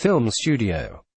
Film Studio.